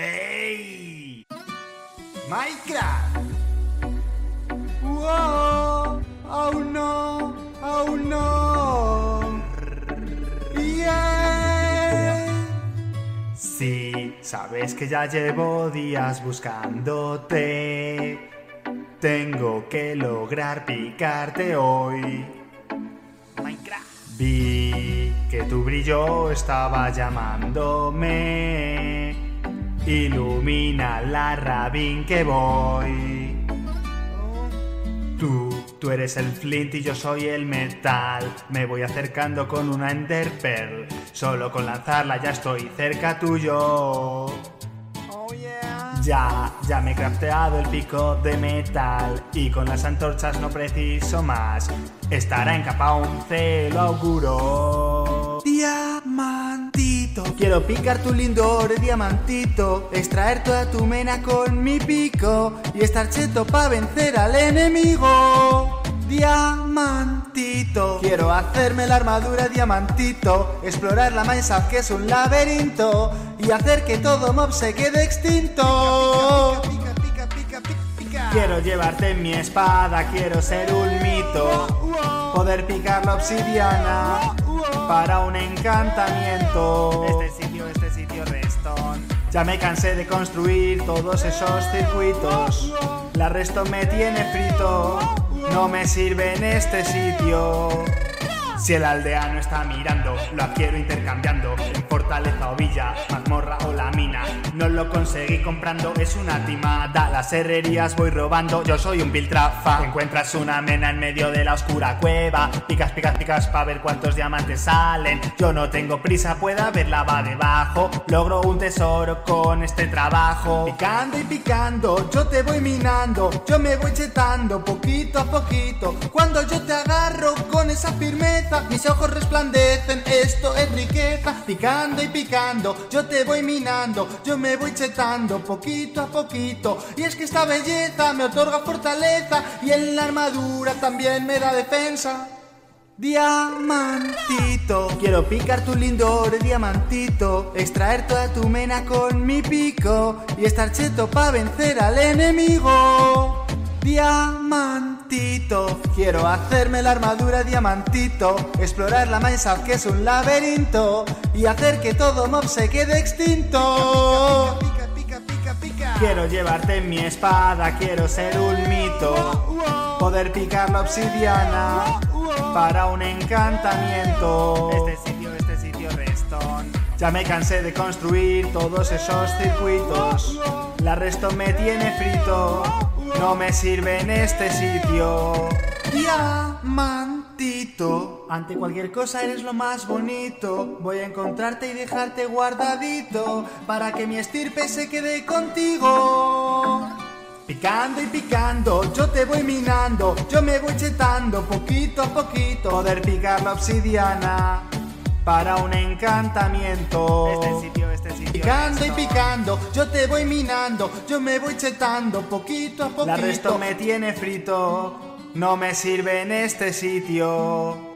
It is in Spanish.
¡Ey! ¡Minecraft! ¡Wow! ¡Aún no! ¡Aún no! ¡Yeah! Sí, sabes que ya llevo días buscándote. Tengo que lograr picarte hoy. Minecraft. Vi que tu brillo estaba llamándome. Ilumina la rabín que voy. Tú, tú eres el flint y yo soy el metal. Me voy acercando con una ender pearl. Solo con lanzarla ya estoy cerca tuyo. Ya, ya me he crafteado el pico de metal y con las antorchas no preciso más. Estará en capa 11, lo auguro. Quiero picar tu lindo oro diamantito, extraer toda tu mena con mi pico y estar cheto pa' vencer al enemigo. Diamantito, quiero hacerme la armadura diamantito, explorar la Minecraft que es un laberinto y hacer que todo mob se quede extinto. Pica, pica, pica, pica, pica. Quiero llevarte mi espada, quiero ser un mito, poder picar la obsidiana para un encantamiento. Este sitio, este sitio, Reston. Ya me cansé de construir todos esos circuitos. La resto me tiene frito, no me sirve en este sitio. Si el aldeano está mirando, lo adquiero intercambiando lo conseguí comprando, es una timada. Las herrerías voy robando, yo soy un piltrafa. Encuentras una mena en medio de la oscura cueva. Picas, picas, picas para ver cuántos diamantes salen. Yo no tengo prisa, puede haber lava debajo. Logro un tesoro con este trabajo. Picando y picando, yo te voy minando. Yo me voy chetando poquito a poquito. Cuando yo te agarro con esa firmeza, mis ojos resplandecen. Esto es riqueza. Picando y picando, yo te voy minando. Yo me voy chetando poquito a poquito. Y es que esta belleza me otorga fortaleza. Y en la armadura también me da defensa. Diamantito, quiero picar tu lindo oro diamantito, extraer toda tu mena con mi pico y estar cheto pa' vencer al enemigo. Diamantito, quiero hacerme la armadura diamantito, explorar la Minecraft que es un laberinto y hacer que todo mob se quede extinto. Pica, pica, pica, pica. Quiero llevarte mi espada, quiero ser un mito, poder picar la obsidiana para un encantamiento. Este sitio, este sitio, Reston. Ya me cansé de construir todos esos circuitos. La resto me tiene frito, me sirve en este sitio. Diamantito, ante cualquier cosa eres lo más bonito. Voy a encontrarte y dejarte guardadito para que mi estirpe se quede contigo. Picando y picando, yo te voy minando, yo me voy chetando poquito a poquito. Poder picar la obsidiana para un encantamiento. Este sitio. Picando y picando, yo te voy minando, yo me voy chetando poquito a poquito. La resto me tiene frito, no me sirve en este sitio.